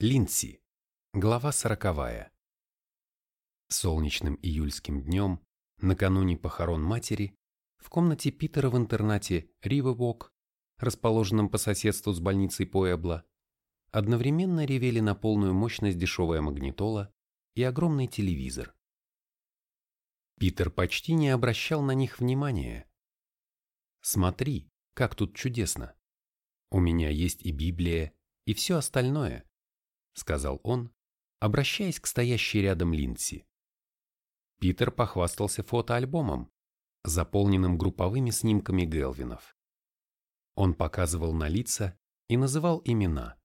Линдси. Глава сороковая. Солнечным июльским днем, накануне похорон матери, в комнате Питера в интернате Ривовок, расположенном по соседству с больницей Поэбла, одновременно ревели на полную мощность дешевая магнитола и огромный телевизор. Питер почти не обращал на них внимания. «Смотри, как тут чудесно! У меня есть и Библия, и все остальное», — сказал он, обращаясь к стоящей рядом Линдси. Питер похвастался фотоальбомом, заполненным групповыми снимками Гелвинов. Он показывал на лица и называл имена.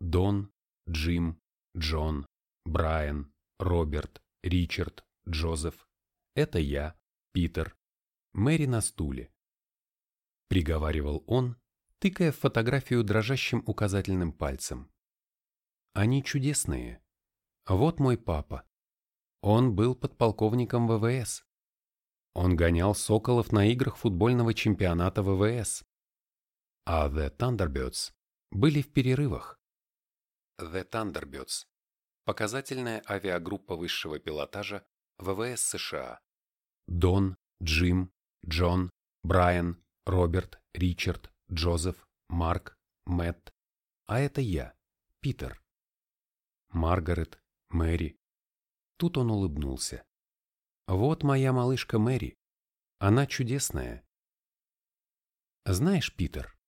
Дон, Джим, Джон, Брайан, Роберт, Ричард, Джозеф. Это я, Питер. Мэри на стуле. Приговаривал он, тыкая в фотографию дрожащим указательным пальцем. Они чудесные. Вот мой папа. Он был подполковником ВВС. Он гонял Соколов на играх футбольного чемпионата ВВС. А The Thunderbirds были в перерывах. The Thunderbirds – показательная авиагруппа высшего пилотажа ВВС США. Дон, Джим, Джон, Брайан, Роберт, Ричард, Джозеф, Марк, Мэтт. А это я, Питер. Маргарет, Мэри, Тут он улыбнулся. Вот моя малышка Мэри. Она чудесная. Знаешь, Питер,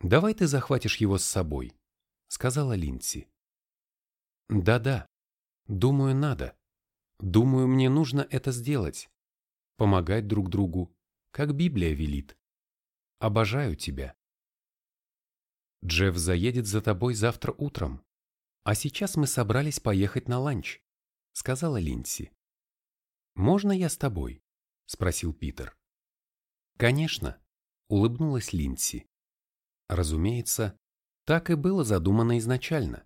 давай ты захватишь его с собой, сказала Линдси. Да-да, думаю, надо. Думаю, мне нужно это сделать. Помогать друг другу, как Библия велит. Обожаю тебя. Джефф заедет за тобой завтра утром. А сейчас мы собрались поехать на ланч сказала Линси. «Можно я с тобой?» – спросил Питер. «Конечно», – улыбнулась Линси. Разумеется, так и было задумано изначально.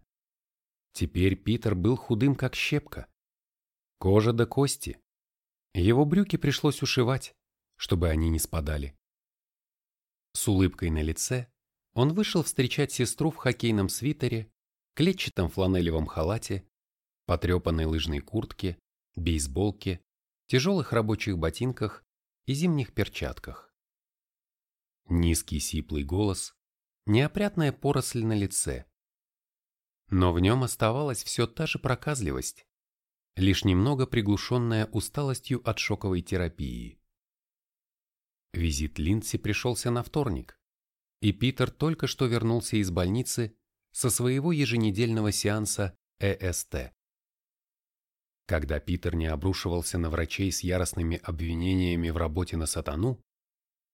Теперь Питер был худым, как щепка. Кожа до кости. Его брюки пришлось ушивать, чтобы они не спадали. С улыбкой на лице он вышел встречать сестру в хоккейном свитере, клетчатом фланелевом халате потрепанной лыжной куртке, бейсболке, тяжелых рабочих ботинках и зимних перчатках. Низкий сиплый голос, неопрятная поросль на лице. Но в нем оставалась все та же проказливость, лишь немного приглушенная усталостью от шоковой терапии. Визит Линдси пришелся на вторник, и Питер только что вернулся из больницы со своего еженедельного сеанса ЭСТ. Когда Питер не обрушивался на врачей с яростными обвинениями в работе на сатану,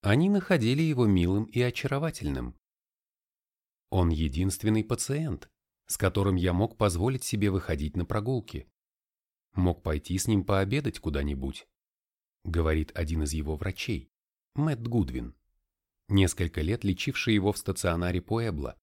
они находили его милым и очаровательным. Он единственный пациент, с которым я мог позволить себе выходить на прогулки. Мог пойти с ним пообедать куда-нибудь, говорит один из его врачей, Мэтт Гудвин, несколько лет лечивший его в стационаре Пуэбла,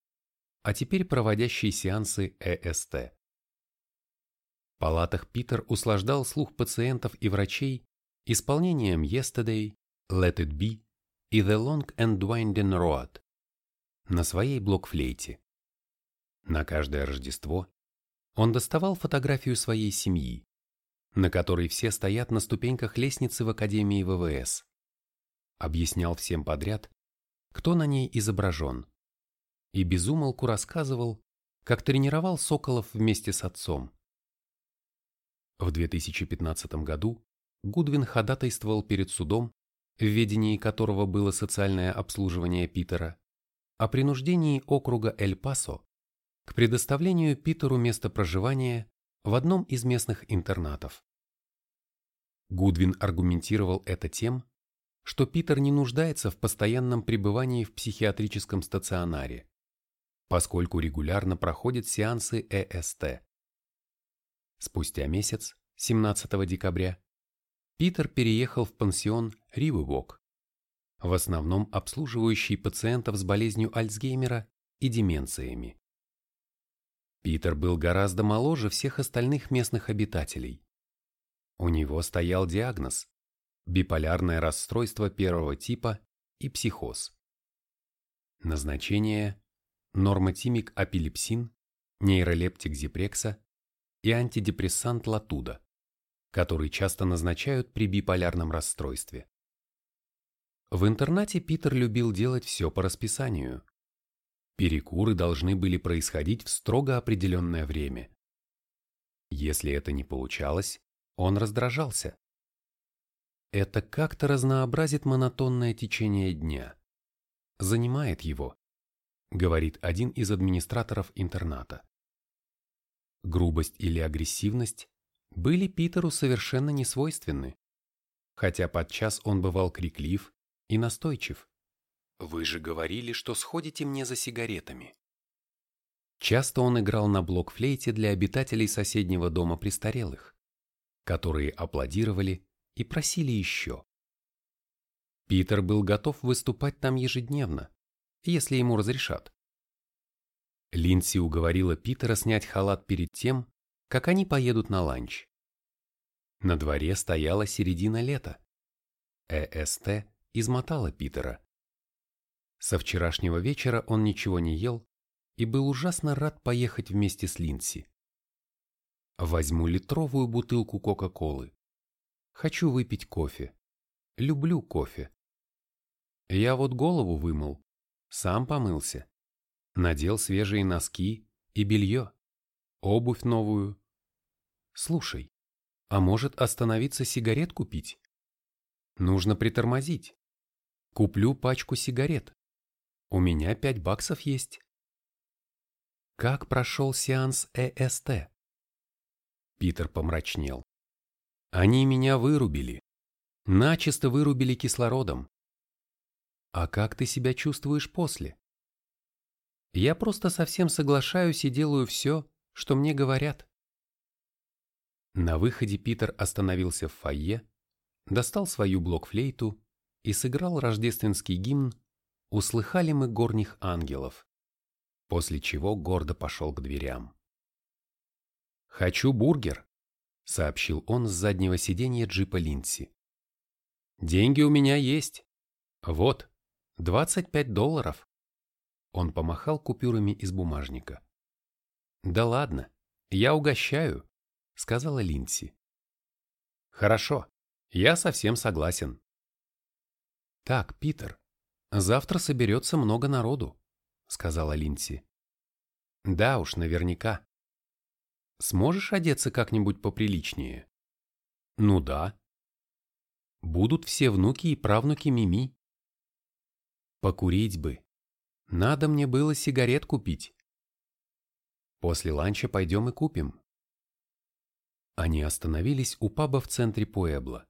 а теперь проводящий сеансы ЭСТ. В палатах Питер услаждал слух пациентов и врачей исполнением Yesterday, Let It Be и The Long and Winding Road на своей блокфлейте. На каждое Рождество он доставал фотографию своей семьи, на которой все стоят на ступеньках лестницы в Академии ВВС. Объяснял всем подряд, кто на ней изображен, и безумолку рассказывал, как тренировал Соколов вместе с отцом. В 2015 году Гудвин ходатайствовал перед судом, в ведении которого было социальное обслуживание Питера, о принуждении округа Эль-Пасо к предоставлению Питеру места проживания в одном из местных интернатов. Гудвин аргументировал это тем, что Питер не нуждается в постоянном пребывании в психиатрическом стационаре, поскольку регулярно проходит сеансы ЭСТ. Спустя месяц, 17 декабря, Питер переехал в пансион Ривуок, в основном обслуживающий пациентов с болезнью Альцгеймера и деменциями. Питер был гораздо моложе всех остальных местных обитателей. У него стоял диагноз – биполярное расстройство первого типа и психоз. Назначение – нормотимик апилепсин нейролептик Зипрекса и антидепрессант Латуда, который часто назначают при биполярном расстройстве. В интернате Питер любил делать все по расписанию. Перекуры должны были происходить в строго определенное время. Если это не получалось, он раздражался. Это как-то разнообразит монотонное течение дня. Занимает его, говорит один из администраторов интерната. Грубость или агрессивность были Питеру совершенно не свойственны, хотя подчас он бывал криклив и настойчив. «Вы же говорили, что сходите мне за сигаретами». Часто он играл на блокфлейте для обитателей соседнего дома престарелых, которые аплодировали и просили еще. Питер был готов выступать там ежедневно, если ему разрешат. Линси уговорила Питера снять халат перед тем, как они поедут на ланч. На дворе стояла середина лета. ЭСТ измотала Питера. Со вчерашнего вечера он ничего не ел и был ужасно рад поехать вместе с Линси. Возьму литровую бутылку Кока-Колы. Хочу выпить кофе. Люблю кофе. Я вот голову вымыл, сам помылся. Надел свежие носки и белье, обувь новую. Слушай, а может остановиться сигарет купить? Нужно притормозить. Куплю пачку сигарет. У меня пять баксов есть. Как прошел сеанс ЭСТ? Питер помрачнел. Они меня вырубили. Начисто вырубили кислородом. А как ты себя чувствуешь после? Я просто совсем соглашаюсь и делаю все, что мне говорят. На выходе Питер остановился в фойе, достал свою блокфлейту и сыграл рождественский гимн «Услыхали мы горних ангелов», после чего гордо пошел к дверям. «Хочу бургер», — сообщил он с заднего сиденья джипа Линси. «Деньги у меня есть. Вот, 25 долларов». Он помахал купюрами из бумажника. «Да ладно, я угощаю», — сказала Линси. «Хорошо, я совсем согласен». «Так, Питер, завтра соберется много народу», — сказала Линси. «Да уж, наверняка. Сможешь одеться как-нибудь поприличнее?» «Ну да». «Будут все внуки и правнуки Мими». «Покурить бы», надо мне было сигарет купить. После ланча пойдем и купим. Они остановились у паба в центре Пуэбла.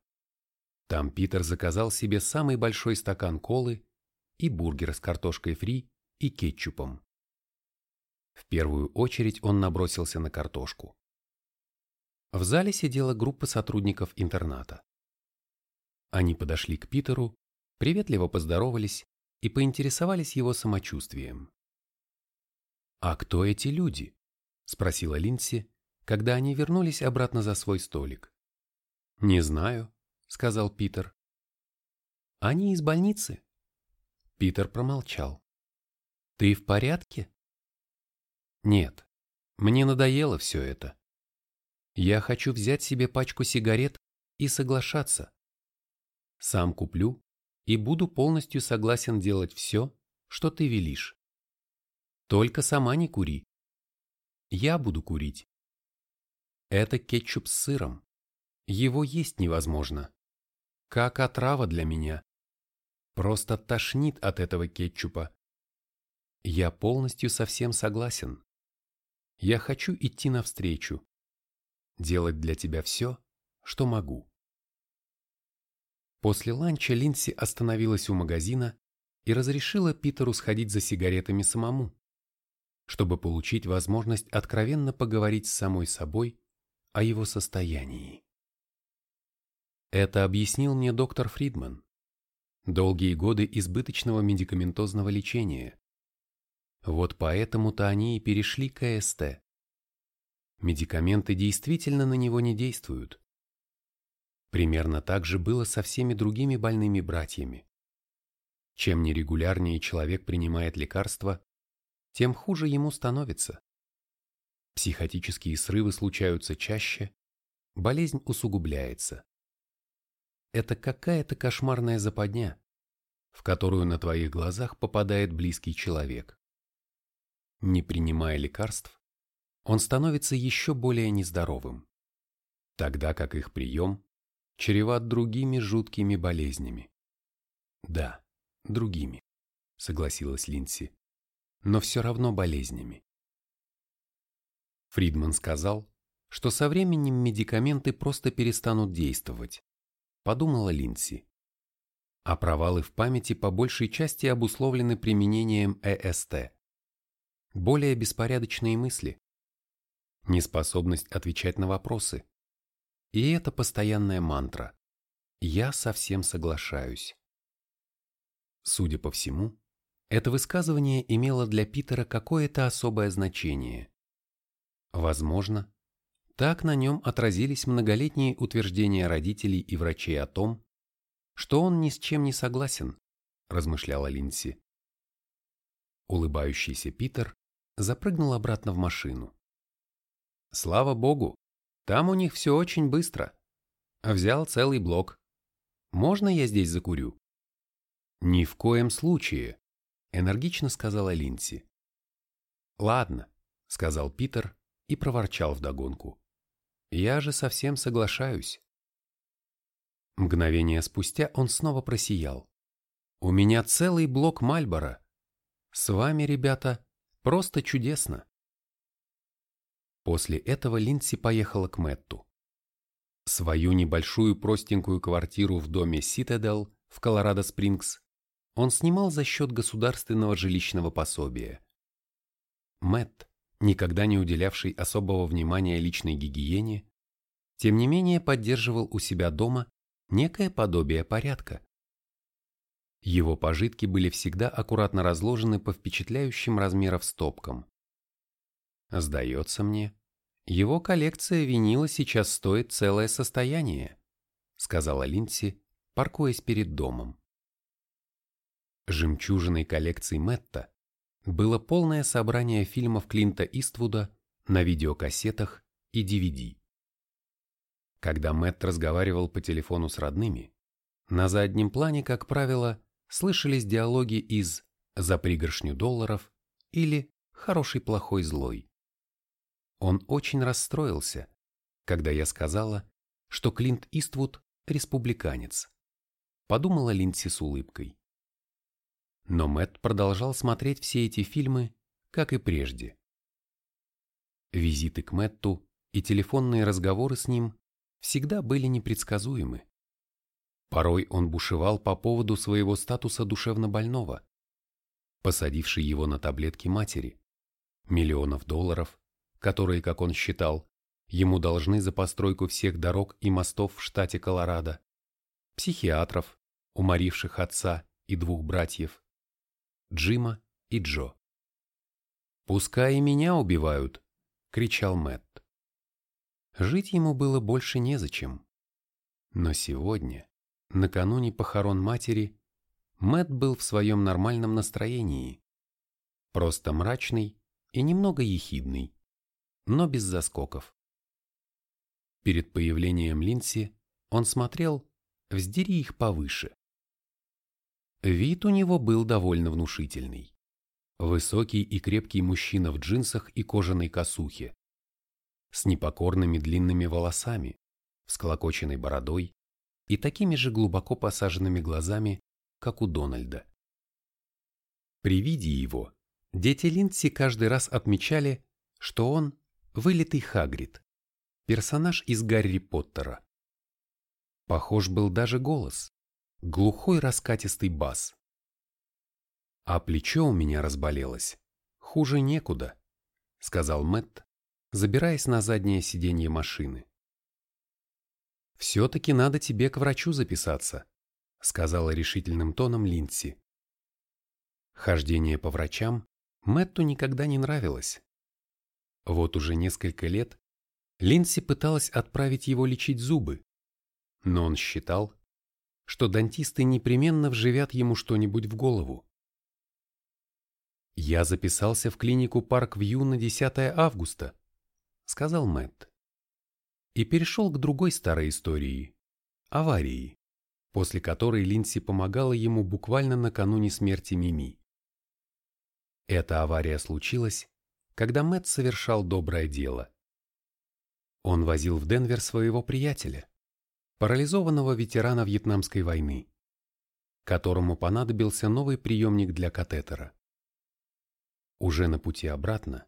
Там Питер заказал себе самый большой стакан колы и бургер с картошкой фри и кетчупом. В первую очередь он набросился на картошку. В зале сидела группа сотрудников интерната. Они подошли к Питеру, приветливо поздоровались и поинтересовались его самочувствием. «А кто эти люди?» – спросила Линси, когда они вернулись обратно за свой столик. «Не знаю», – сказал Питер. «Они из больницы?» Питер промолчал. «Ты в порядке?» «Нет, мне надоело все это. Я хочу взять себе пачку сигарет и соглашаться. Сам куплю и буду полностью согласен делать все, что ты велишь. Только сама не кури. Я буду курить. Это кетчуп с сыром. Его есть невозможно. Как отрава для меня. Просто тошнит от этого кетчупа. Я полностью совсем согласен. Я хочу идти навстречу. Делать для тебя все, что могу. После ланча Линси остановилась у магазина и разрешила Питеру сходить за сигаретами самому, чтобы получить возможность откровенно поговорить с самой собой о его состоянии. Это объяснил мне доктор Фридман. Долгие годы избыточного медикаментозного лечения. Вот поэтому-то они и перешли к АСТ. Медикаменты действительно на него не действуют. Примерно так же было со всеми другими больными братьями. Чем нерегулярнее человек принимает лекарства, тем хуже ему становится. Психотические срывы случаются чаще, болезнь усугубляется. Это какая-то кошмарная западня, в которую на твоих глазах попадает близкий человек. Не принимая лекарств, он становится еще более нездоровым, тогда как их прием чреват другими жуткими болезнями. Да, другими, согласилась Линси, но все равно болезнями. Фридман сказал, что со временем медикаменты просто перестанут действовать, подумала Линси. А провалы в памяти по большей части обусловлены применением ЭСТ. Более беспорядочные мысли. Неспособность отвечать на вопросы. И это постоянная мантра. Я совсем соглашаюсь. Судя по всему, это высказывание имело для Питера какое-то особое значение. Возможно, так на нем отразились многолетние утверждения родителей и врачей о том, что он ни с чем не согласен, размышляла Линси. Улыбающийся Питер запрыгнул обратно в машину. Слава богу, там у них все очень быстро. Взял целый блок. Можно я здесь закурю? Ни в коем случае, энергично сказала Линси. Ладно, сказал Питер и проворчал вдогонку. «Я же совсем соглашаюсь». Мгновение спустя он снова просиял. «У меня целый блок Мальбора. С вами, ребята, просто чудесно». После этого Линдси поехала к Мэтту. Свою небольшую простенькую квартиру в доме Ситадел в Колорадо-Спрингс он снимал за счет государственного жилищного пособия. Мэтт, никогда не уделявший особого внимания личной гигиене, тем не менее поддерживал у себя дома некое подобие порядка. Его пожитки были всегда аккуратно разложены по впечатляющим размеров стопкам. Сдается мне, его коллекция винила сейчас стоит целое состояние, сказала Линдси, паркуясь перед домом. Жемчужиной коллекции Мэтта было полное собрание фильмов Клинта Иствуда на видеокассетах и DVD. Когда Мэтт разговаривал по телефону с родными, на заднем плане, как правило, слышались диалоги из «За пригоршню долларов» или «Хороший, плохой, злой». Он очень расстроился, когда я сказала, что Клинт Иствуд – республиканец. Подумала Линдси с улыбкой. Но Мэтт продолжал смотреть все эти фильмы, как и прежде. Визиты к Мэтту и телефонные разговоры с ним всегда были непредсказуемы. Порой он бушевал по поводу своего статуса душевнобольного, посадивший его на таблетки матери, миллионов долларов, которые, как он считал, ему должны за постройку всех дорог и мостов в штате Колорадо, психиатров, уморивших отца и двух братьев, Джима и Джо. «Пускай и меня убивают!» — кричал Мэтт. Жить ему было больше незачем. Но сегодня, накануне похорон матери, Мэтт был в своем нормальном настроении. Просто мрачный и немного ехидный, но без заскоков. Перед появлением Линси он смотрел «Вздери их повыше». Вид у него был довольно внушительный. Высокий и крепкий мужчина в джинсах и кожаной косухе. С непокорными длинными волосами, всклокоченной бородой и такими же глубоко посаженными глазами, как у Дональда. При виде его дети Линдси каждый раз отмечали, что он вылитый Хагрид, персонаж из Гарри Поттера. Похож был даже голос глухой раскатистый бас. А плечо у меня разболелось. Хуже некуда, сказал Мэтт, забираясь на заднее сиденье машины. «Все-таки надо тебе к врачу записаться», — сказала решительным тоном Линдси. Хождение по врачам Мэтту никогда не нравилось. Вот уже несколько лет Линдси пыталась отправить его лечить зубы, но он считал, что дантисты непременно вживят ему что-нибудь в голову. Я записался в клинику Парк Вью на 10 августа, сказал Мэтт. И перешел к другой старой истории – аварии, после которой Линси помогала ему буквально накануне смерти Мими. Эта авария случилась, когда Мэтт совершал доброе дело. Он возил в Денвер своего приятеля, парализованного ветерана Вьетнамской войны, которому понадобился новый приемник для катетера. Уже на пути обратно,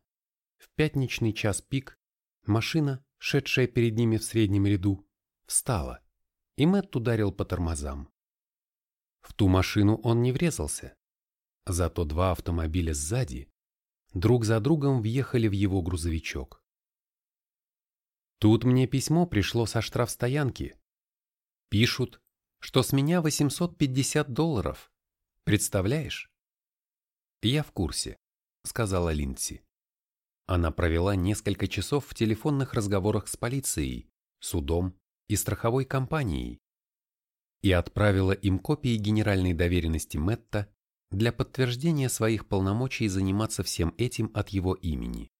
в пятничный час пик, машина, шедшая перед ними в среднем ряду, встала, и Мэтт ударил по тормозам. В ту машину он не врезался, зато два автомобиля сзади друг за другом въехали в его грузовичок. Тут мне письмо пришло со штрафстоянки. Пишут, что с меня 850 долларов. Представляешь? Я в курсе, сказала Линдси. Она провела несколько часов в телефонных разговорах с полицией, судом и страховой компанией и отправила им копии генеральной доверенности Мэтта для подтверждения своих полномочий заниматься всем этим от его имени.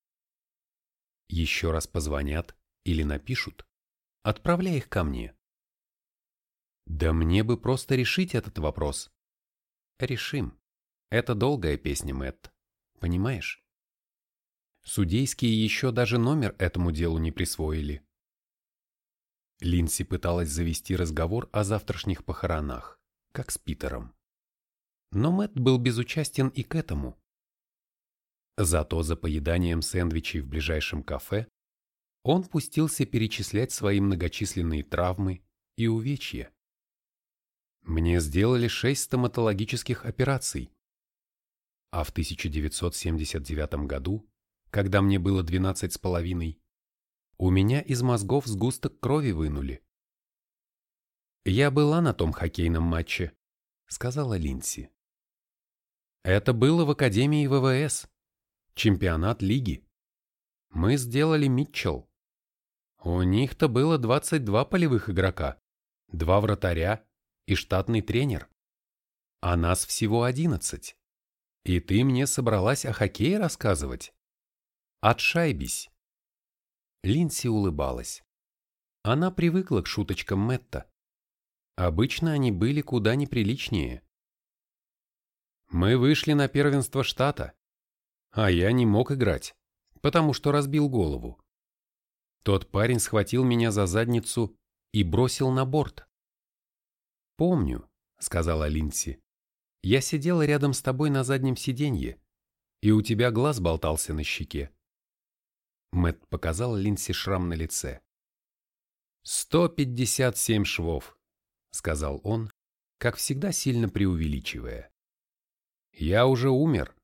Еще раз позвонят или напишут, отправляя их ко мне. Да мне бы просто решить этот вопрос. Решим. Это долгая песня, Мэтт. Понимаешь? Судейские еще даже номер этому делу не присвоили. Линси пыталась завести разговор о завтрашних похоронах, как с Питером. Но Мэтт был безучастен и к этому. Зато за поеданием сэндвичей в ближайшем кафе он пустился перечислять свои многочисленные травмы и увечья. Мне сделали шесть стоматологических операций. А в 1979 году, когда мне было 12 с половиной, у меня из мозгов сгусток крови вынули. Я была на том хоккейном матче, сказала Линси. Это было в Академии ВВС. Чемпионат лиги. Мы сделали Митчелл. У них-то было 22 полевых игрока, два вратаря и штатный тренер. А нас всего 11. И ты мне собралась о хоккее рассказывать? Отшайбись. Линси улыбалась. Она привыкла к шуточкам Мэтта. Обычно они были куда неприличнее. Мы вышли на первенство штата, а я не мог играть, потому что разбил голову. Тот парень схватил меня за задницу и бросил на борт. «Помню», — сказала Линси. «Я сидела рядом с тобой на заднем сиденье, и у тебя глаз болтался на щеке». Мэт показал Линси шрам на лице. «Сто пятьдесят семь швов», — сказал он, как всегда сильно преувеличивая. Я уже умер,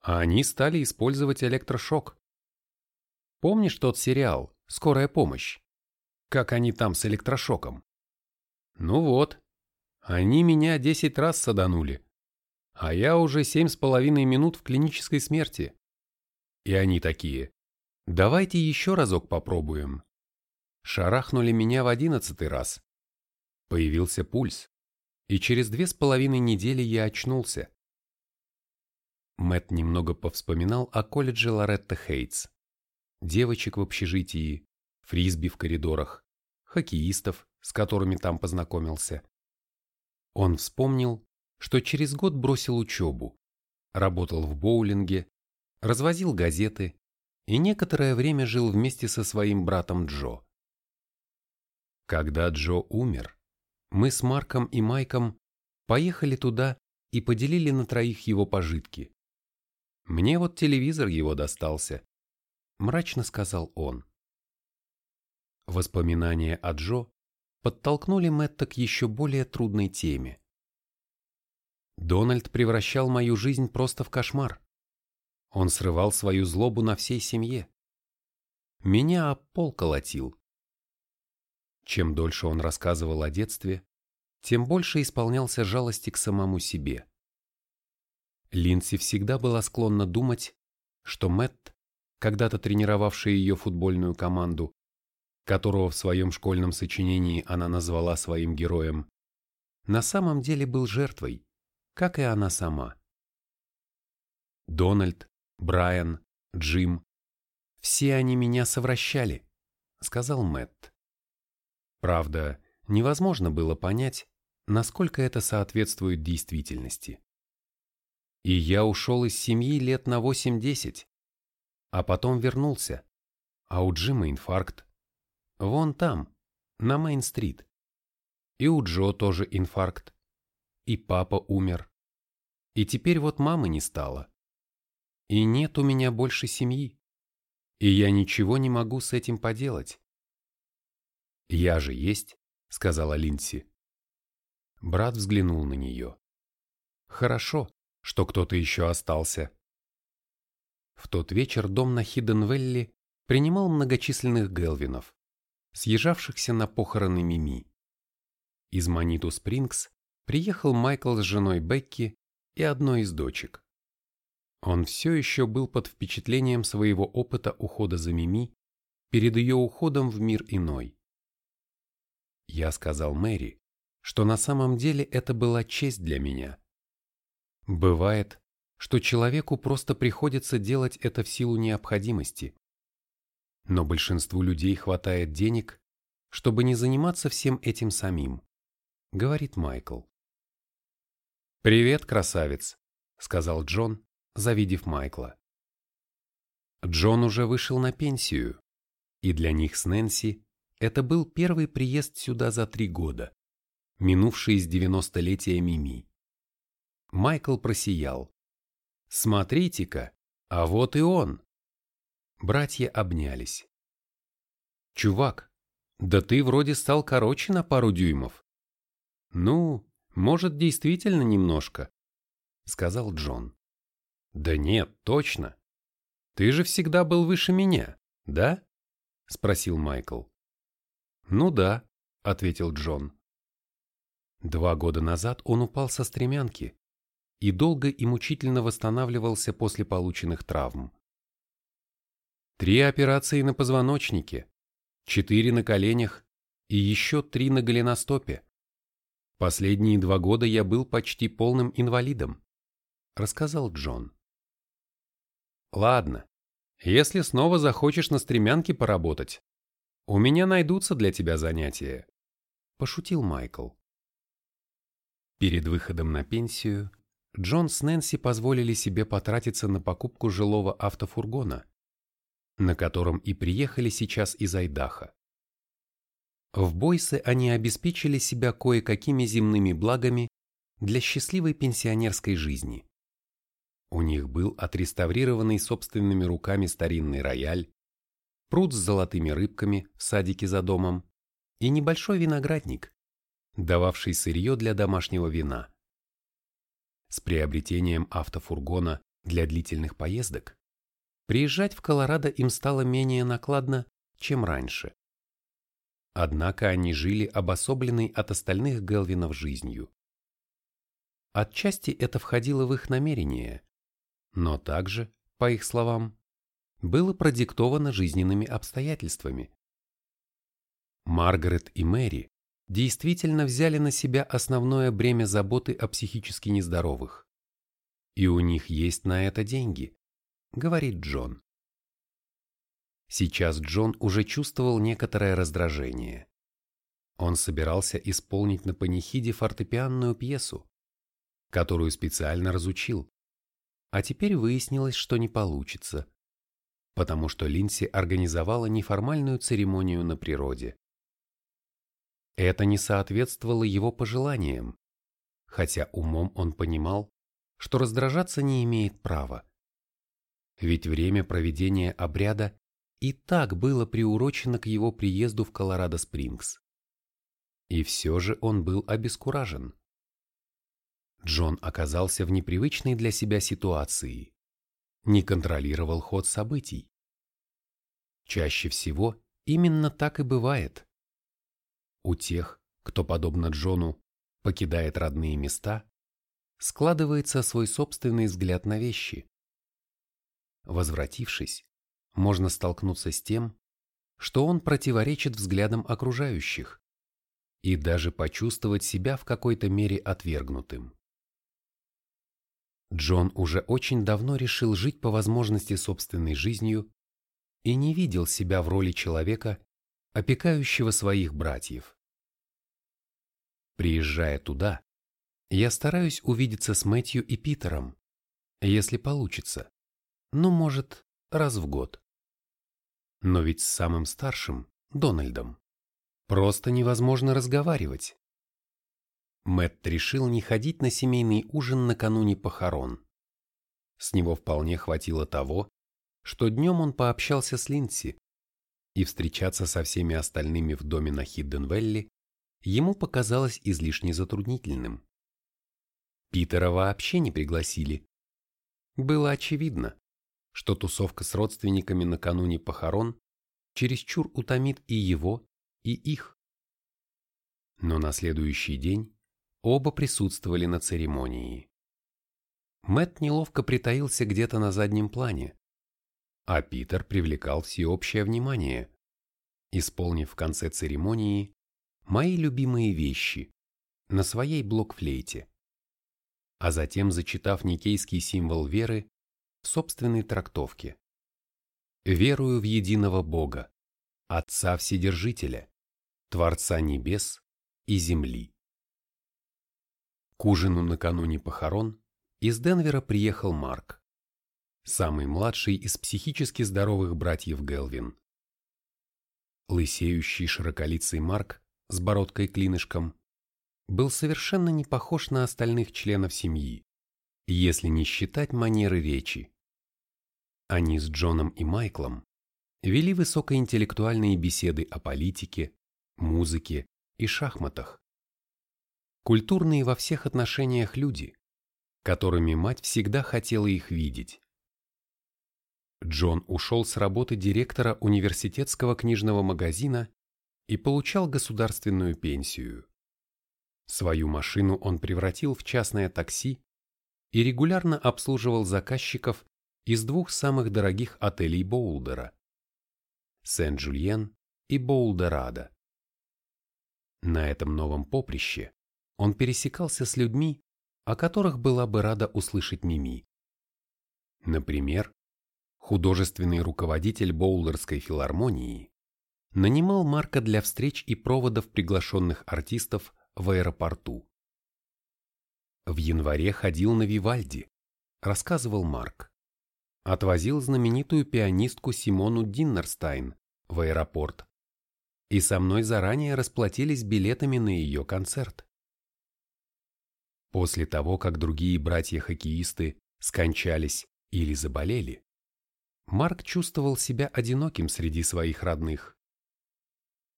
а они стали использовать электрошок. Помнишь тот сериал «Скорая помощь»? Как они там с электрошоком? Ну вот, они меня десять раз саданули, а я уже семь с половиной минут в клинической смерти. И они такие, давайте еще разок попробуем. Шарахнули меня в одиннадцатый раз. Появился пульс, и через две с половиной недели я очнулся. Мэт немного повспоминал о колледже Лоретта Хейтс. Девочек в общежитии, фрисби в коридорах, хоккеистов, с которыми там познакомился. Он вспомнил, что через год бросил учебу, работал в боулинге, развозил газеты и некоторое время жил вместе со своим братом Джо. Когда Джо умер, мы с Марком и Майком поехали туда и поделили на троих его пожитки. Мне вот телевизор его достался, мрачно сказал он. Воспоминания о Джо подтолкнули Мэтта к еще более трудной теме. Дональд превращал мою жизнь просто в кошмар. Он срывал свою злобу на всей семье. Меня об пол колотил. Чем дольше он рассказывал о детстве, тем больше исполнялся жалости к самому себе. Линси всегда была склонна думать, что Мэтт, когда-то тренировавший ее футбольную команду, которого в своем школьном сочинении она назвала своим героем, на самом деле был жертвой, как и она сама. Дональд, Брайан, Джим Все они меня совращали, сказал Мэтт. Правда, невозможно было понять, насколько это соответствует действительности. И я ушел из семьи лет на 8-10, а потом вернулся, а у Джима инфаркт. Вон там, на Мейн-стрит. И у Джо тоже инфаркт. И папа умер. И теперь вот мамы не стало. И нет у меня больше семьи. И я ничего не могу с этим поделать. «Я же есть», — сказала Линси. Брат взглянул на нее. «Хорошо, что кто-то еще остался». В тот вечер дом на Хидденвелли принимал многочисленных Гелвинов, съезжавшихся на похороны Мими. Из Маниту Спрингс приехал Майкл с женой Бекки и одной из дочек. Он все еще был под впечатлением своего опыта ухода за Мими перед ее уходом в мир иной. Я сказал Мэри, что на самом деле это была честь для меня. Бывает, что человеку просто приходится делать это в силу необходимости. Но большинству людей хватает денег, чтобы не заниматься всем этим самим, говорит Майкл. «Привет, красавец», — сказал Джон, завидев Майкла. Джон уже вышел на пенсию, и для них с Нэнси это был первый приезд сюда за три года, минувший из девяностолетия Мими. Майкл просиял. «Смотрите-ка, а вот и он!» Братья обнялись. «Чувак, да ты вроде стал короче на пару дюймов». «Ну, может, действительно немножко», — сказал Джон. «Да нет, точно. Ты же всегда был выше меня, да?» — спросил Майкл. «Ну да», — ответил Джон. Два года назад он упал со стремянки и долго и мучительно восстанавливался после полученных травм. Три операции на позвоночнике, четыре на коленях и еще три на голеностопе. Последние два года я был почти полным инвалидом, рассказал Джон. Ладно, если снова захочешь на стремянке поработать, у меня найдутся для тебя занятия, пошутил Майкл. Перед выходом на пенсию Джон с Нэнси позволили себе потратиться на покупку жилого автофургона, на котором и приехали сейчас из Айдаха. В Бойсе они обеспечили себя кое-какими земными благами для счастливой пенсионерской жизни. У них был отреставрированный собственными руками старинный рояль, пруд с золотыми рыбками в садике за домом и небольшой виноградник, дававший сырье для домашнего вина. С приобретением автофургона для длительных поездок приезжать в Колорадо им стало менее накладно, чем раньше. Однако они жили обособленной от остальных Гелвинов жизнью. Отчасти это входило в их намерение, но также, по их словам, было продиктовано жизненными обстоятельствами. Маргарет и Мэри действительно взяли на себя основное бремя заботы о психически нездоровых. И у них есть на это деньги, говорит Джон. Сейчас Джон уже чувствовал некоторое раздражение. Он собирался исполнить на панихиде фортепианную пьесу, которую специально разучил. А теперь выяснилось, что не получится потому что Линси организовала неформальную церемонию на природе. Это не соответствовало его пожеланиям, хотя умом он понимал, что раздражаться не имеет права. Ведь время проведения обряда и так было приурочено к его приезду в Колорадо-Спрингс. И все же он был обескуражен. Джон оказался в непривычной для себя ситуации не контролировал ход событий. Чаще всего именно так и бывает. У тех, кто, подобно Джону, покидает родные места, складывается свой собственный взгляд на вещи. Возвратившись, можно столкнуться с тем, что он противоречит взглядам окружающих и даже почувствовать себя в какой-то мере отвергнутым. Джон уже очень давно решил жить по возможности собственной жизнью и не видел себя в роли человека, опекающего своих братьев. Приезжая туда, я стараюсь увидеться с Мэтью и Питером, если получится, ну, может, раз в год. Но ведь с самым старшим, Дональдом, просто невозможно разговаривать. Мэтт решил не ходить на семейный ужин накануне похорон. С него вполне хватило того, что днем он пообщался с Линдси, и встречаться со всеми остальными в доме на Хидденвелли ему показалось излишне затруднительным. Питера вообще не пригласили. Было очевидно, что тусовка с родственниками накануне похорон чересчур утомит и его, и их. Но на следующий день оба присутствовали на церемонии. Мэт неловко притаился где-то на заднем плане, а Питер привлекал всеобщее внимание, исполнив в конце церемонии мои любимые вещи на своей блокфлейте, а затем зачитав никейский символ веры в собственной трактовке. «Верую в единого Бога, Отца Вседержителя, Творца небес и земли». К ужину накануне похорон из Денвера приехал Марк, самый младший из психически здоровых братьев Гелвин. Лысеющий широколицый Марк с бородкой-клинышком был совершенно не похож на остальных членов семьи, если не считать манеры речи. Они с Джоном и Майклом вели высокоинтеллектуальные беседы о политике, музыке и шахматах, культурные во всех отношениях люди, которыми мать всегда хотела их видеть. Джон ушел с работы директора университетского книжного магазина и получал государственную пенсию. Свою машину он превратил в частное такси и регулярно обслуживал заказчиков из двух самых дорогих отелей Боулдера – Сен-Жульен и Боулдерадо. На этом новом поприще он пересекался с людьми, о которых была бы рада услышать Мими. Например, художественный руководитель Боулдерской филармонии нанимал Марка для встреч и проводов приглашенных артистов в аэропорту. В январе ходил на Вивальди, рассказывал Марк. Отвозил знаменитую пианистку Симону Диннерстайн в аэропорт. И со мной заранее расплатились билетами на ее концерт. После того, как другие братья-хоккеисты скончались или заболели, Марк чувствовал себя одиноким среди своих родных.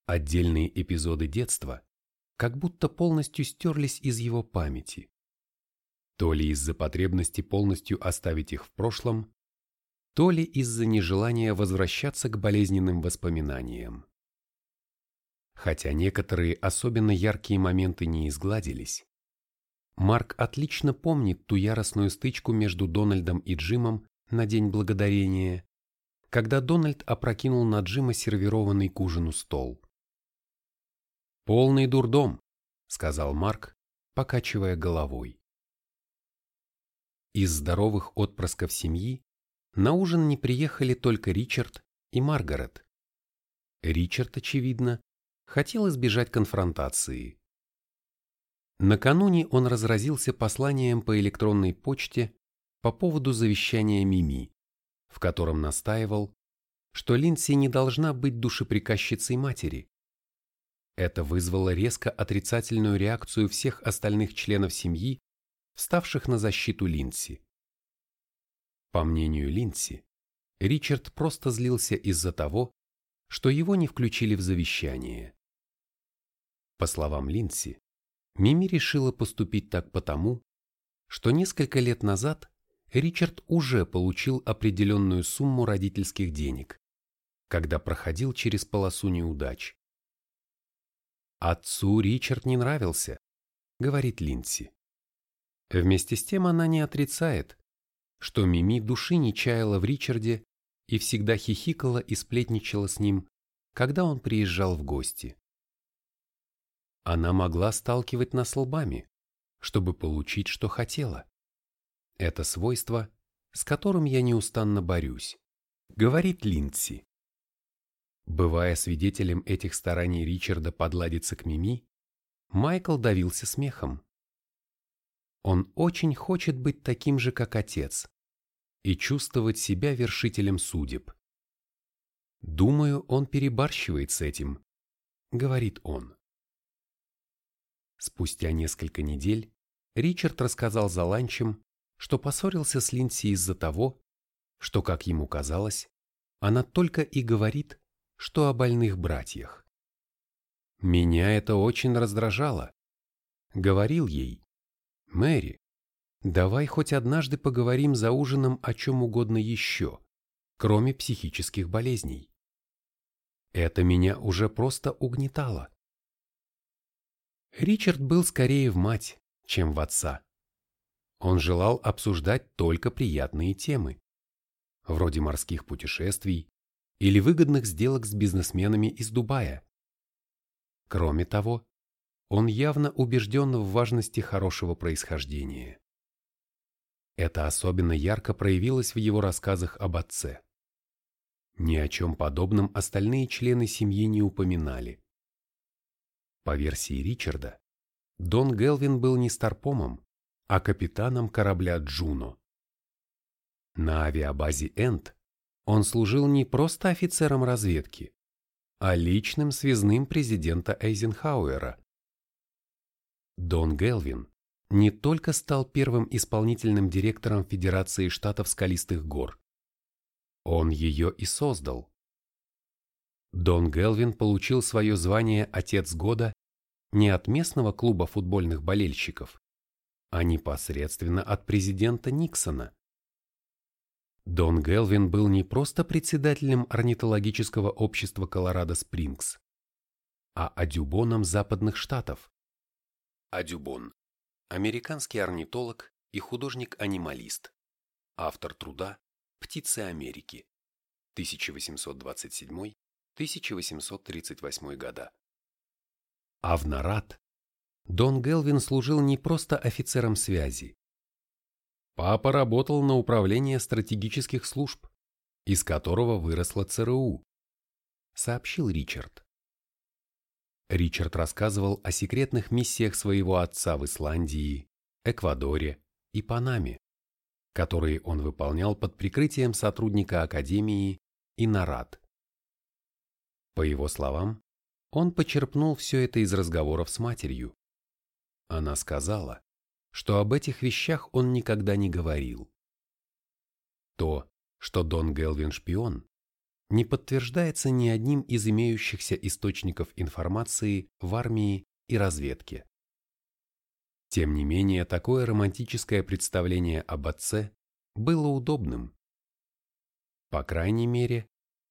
Отдельные эпизоды детства как будто полностью стерлись из его памяти. То ли из-за потребности полностью оставить их в прошлом, то ли из-за нежелания возвращаться к болезненным воспоминаниям. Хотя некоторые особенно яркие моменты не изгладились, Марк отлично помнит ту яростную стычку между Дональдом и Джимом на День Благодарения, когда Дональд опрокинул на Джима сервированный к ужину стол. «Полный дурдом», — сказал Марк, покачивая головой. Из здоровых отпрысков семьи на ужин не приехали только Ричард и Маргарет. Ричард, очевидно, хотел избежать конфронтации. Накануне он разразился посланием по электронной почте по поводу завещания Мими, в котором настаивал, что Линдси не должна быть душеприказчицей матери. Это вызвало резко отрицательную реакцию всех остальных членов семьи, вставших на защиту Линдси. По мнению Линдси, Ричард просто злился из-за того, что его не включили в завещание. По словам Линдси, Мими решила поступить так потому, что несколько лет назад Ричард уже получил определенную сумму родительских денег, когда проходил через полосу неудач. «Отцу Ричард не нравился», — говорит Линдси. Вместе с тем она не отрицает, что Мими души не чаяла в Ричарде и всегда хихикала и сплетничала с ним, когда он приезжал в гости. Она могла сталкивать нас лбами, чтобы получить, что хотела. Это свойство, с которым я неустанно борюсь, говорит Линдси. Бывая свидетелем этих стараний Ричарда подладиться к Мими, Майкл давился смехом. Он очень хочет быть таким же, как отец, и чувствовать себя вершителем судеб. Думаю, он перебарщивает с этим, говорит он. Спустя несколько недель Ричард рассказал за ланчем, что поссорился с Линси из-за того, что, как ему казалось, она только и говорит, что о больных братьях. Меня это очень раздражало. Говорил ей, Мэри, давай хоть однажды поговорим за ужином о чем угодно еще, кроме психических болезней. Это меня уже просто угнетало. Ричард был скорее в мать, чем в отца. Он желал обсуждать только приятные темы, вроде морских путешествий или выгодных сделок с бизнесменами из Дубая. Кроме того, он явно убежден в важности хорошего происхождения. Это особенно ярко проявилось в его рассказах об отце. Ни о чем подобном остальные члены семьи не упоминали. По версии Ричарда, Дон Гелвин был не старпомом, а капитаном корабля Джуно. На авиабазе Энд он служил не просто офицером разведки, а личным связным президента Эйзенхауэра. Дон Гелвин не только стал первым исполнительным директором Федерации штатов Скалистых гор, он ее и создал. Дон Гелвин получил свое звание «Отец года» не от местного клуба футбольных болельщиков, а непосредственно от президента Никсона. Дон Гелвин был не просто председателем орнитологического общества Колорадо-Спрингс, а адюбоном западных штатов. Адюбон – американский орнитолог и художник-анималист, автор труда «Птицы Америки» 1827-1838 года. А в Нарад Дон Гелвин служил не просто офицером связи, Папа работал на управление стратегических служб, из которого выросла ЦРУ, сообщил Ричард. Ричард рассказывал о секретных миссиях своего отца в Исландии, Эквадоре и Панаме, которые он выполнял под прикрытием сотрудника Академии и Нарад. По его словам, он почерпнул все это из разговоров с матерью. Она сказала, что об этих вещах он никогда не говорил. То, что Дон Гелвин шпион, не подтверждается ни одним из имеющихся источников информации в армии и разведке. Тем не менее, такое романтическое представление об отце было удобным. По крайней мере,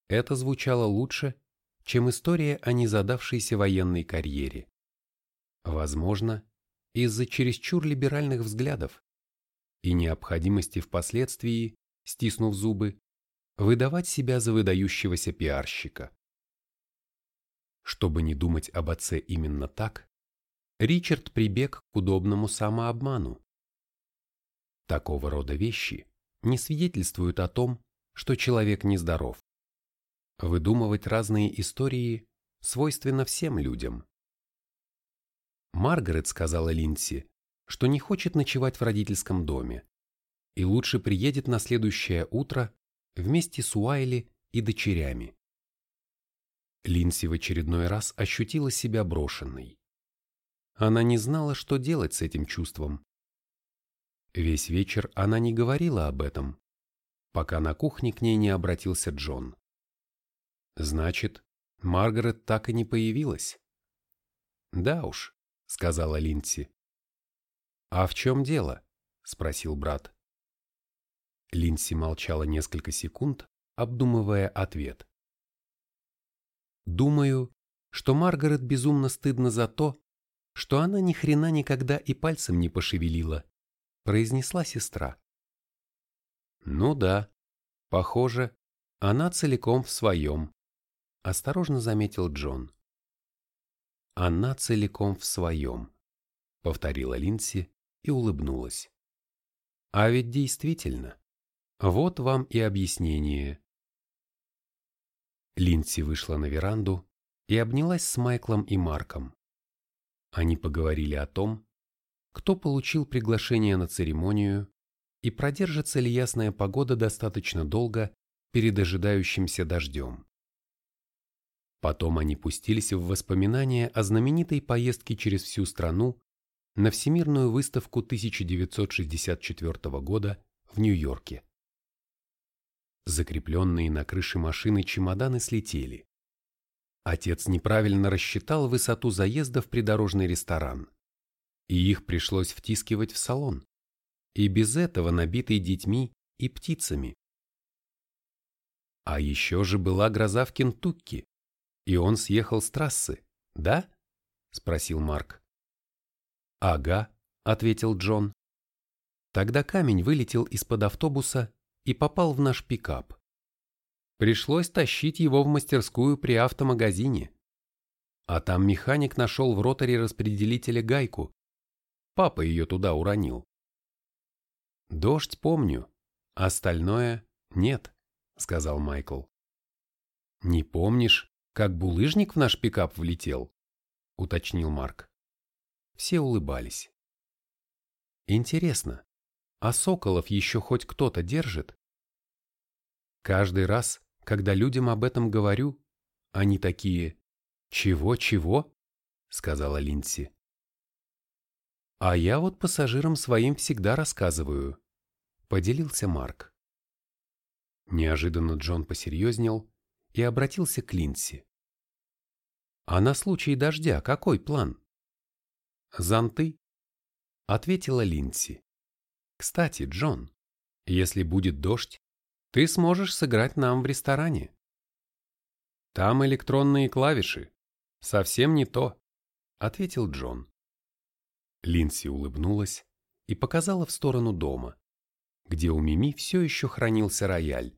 это звучало лучше, чем история о незадавшейся военной карьере. Возможно, из-за чересчур либеральных взглядов и необходимости впоследствии, стиснув зубы, выдавать себя за выдающегося пиарщика. Чтобы не думать об отце именно так, Ричард прибег к удобному самообману. Такого рода вещи не свидетельствуют о том, что человек нездоров. Выдумывать разные истории свойственно всем людям. Маргарет сказала Линси, что не хочет ночевать в родительском доме и лучше приедет на следующее утро вместе с Уайли и дочерями. Линси в очередной раз ощутила себя брошенной. Она не знала, что делать с этим чувством. Весь вечер она не говорила об этом, пока на кухне к ней не обратился Джон. Значит, Маргарет так и не появилась. Да уж, сказала Линси. А в чем дело? спросил брат. Линси молчала несколько секунд, обдумывая ответ. Думаю, что Маргарет безумно стыдно за то, что она ни хрена никогда и пальцем не пошевелила, произнесла сестра. Ну да, похоже, она целиком в своем, осторожно заметил Джон. Она целиком в своем, повторила Линси и улыбнулась. А ведь действительно, вот вам и объяснение. Линдси вышла на веранду и обнялась с Майклом и Марком. Они поговорили о том, кто получил приглашение на церемонию и продержится ли ясная погода достаточно долго перед ожидающимся дождем. Потом они пустились в воспоминания о знаменитой поездке через всю страну на Всемирную выставку 1964 года в Нью-Йорке. Закрепленные на крыше машины чемоданы слетели. Отец неправильно рассчитал высоту заезда в придорожный ресторан, и их пришлось втискивать в салон, и без этого набитый детьми и птицами. А еще же была гроза в Кентукки, и он съехал с трассы, да? Спросил Марк. Ага, ответил Джон. Тогда камень вылетел из-под автобуса и попал в наш пикап. Пришлось тащить его в мастерскую при автомагазине. А там механик нашел в роторе распределителя гайку. Папа ее туда уронил. Дождь помню, остальное нет, сказал Майкл. Не помнишь? Как булыжник в наш пикап влетел? Уточнил Марк. Все улыбались. Интересно, а соколов еще хоть кто-то держит? Каждый раз, когда людям об этом говорю, они такие «Чего-чего?» — сказала Линси. «А я вот пассажирам своим всегда рассказываю», — поделился Марк. Неожиданно Джон посерьезнел и обратился к Линси. «А на случай дождя какой план?» «Зонты», — ответила Линси. «Кстати, Джон, если будет дождь, ты сможешь сыграть нам в ресторане». «Там электронные клавиши. Совсем не то», — ответил Джон. Линси улыбнулась и показала в сторону дома, где у Мими все еще хранился рояль.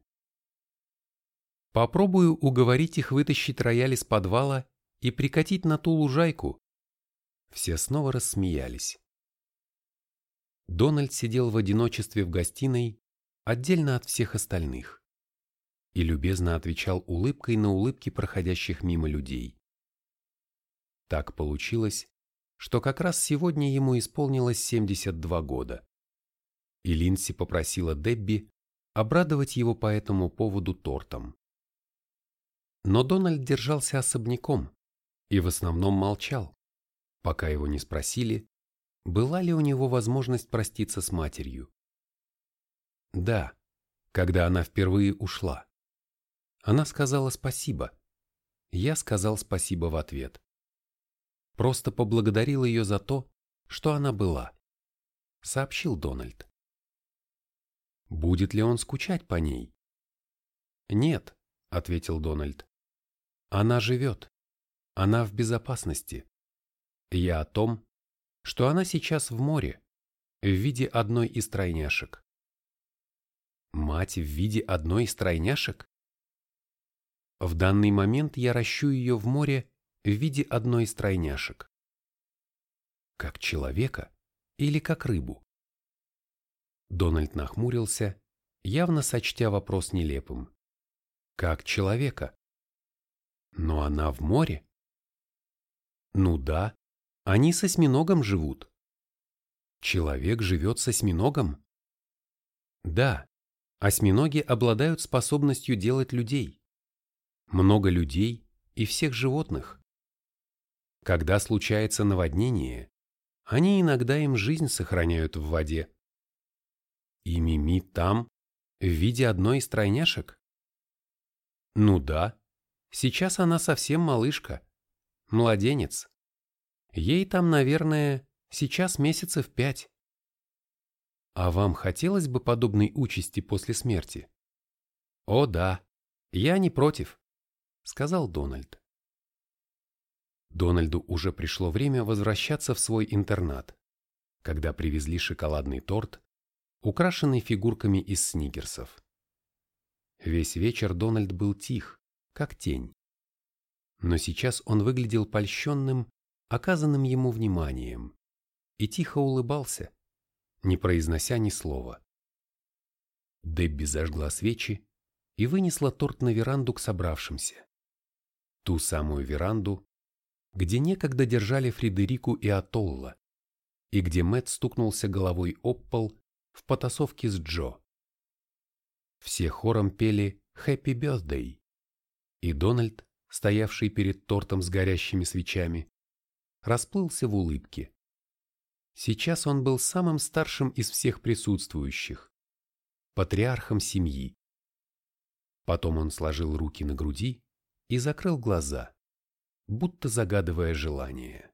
Попробую уговорить их вытащить рояль из подвала и прикатить на ту лужайку. Все снова рассмеялись. Дональд сидел в одиночестве в гостиной, отдельно от всех остальных, и любезно отвечал улыбкой на улыбки проходящих мимо людей. Так получилось, что как раз сегодня ему исполнилось 72 года. И Линси попросила Дебби обрадовать его по этому поводу тортом. Но Дональд держался особняком и в основном молчал, пока его не спросили, была ли у него возможность проститься с матерью. Да, когда она впервые ушла. Она сказала спасибо. Я сказал спасибо в ответ. Просто поблагодарил ее за то, что она была, сообщил Дональд. Будет ли он скучать по ней? Нет, ответил Дональд. Она живет. Она в безопасности. Я о том, что она сейчас в море, в виде одной из тройняшек. Мать в виде одной из тройняшек? В данный момент я ращу ее в море в виде одной из тройняшек. Как человека или как рыбу? Дональд нахмурился, явно сочтя вопрос нелепым. Как человека? Но она в море? Ну да, они с осьминогом живут. Человек живет с осьминогом? Да, осьминоги обладают способностью делать людей. Много людей и всех животных. Когда случается наводнение, они иногда им жизнь сохраняют в воде. И Мими там, в виде одной из тройняшек? Ну да, Сейчас она совсем малышка. Младенец. Ей там, наверное, сейчас месяцев пять. А вам хотелось бы подобной участи после смерти? О да, я не против, сказал Дональд. Дональду уже пришло время возвращаться в свой интернат, когда привезли шоколадный торт, украшенный фигурками из снигерсов. Весь вечер Дональд был тих, как тень. Но сейчас он выглядел польщенным, оказанным ему вниманием, и тихо улыбался, не произнося ни слова. Дебби зажгла свечи и вынесла торт на веранду к собравшимся. Ту самую веранду, где некогда держали Фредерику и Атолла, и где Мэтт стукнулся головой об пол в потасовке с Джо. Все хором пели «Happy Birthday», и Дональд, стоявший перед тортом с горящими свечами, расплылся в улыбке. Сейчас он был самым старшим из всех присутствующих, патриархом семьи. Потом он сложил руки на груди и закрыл глаза, будто загадывая желание.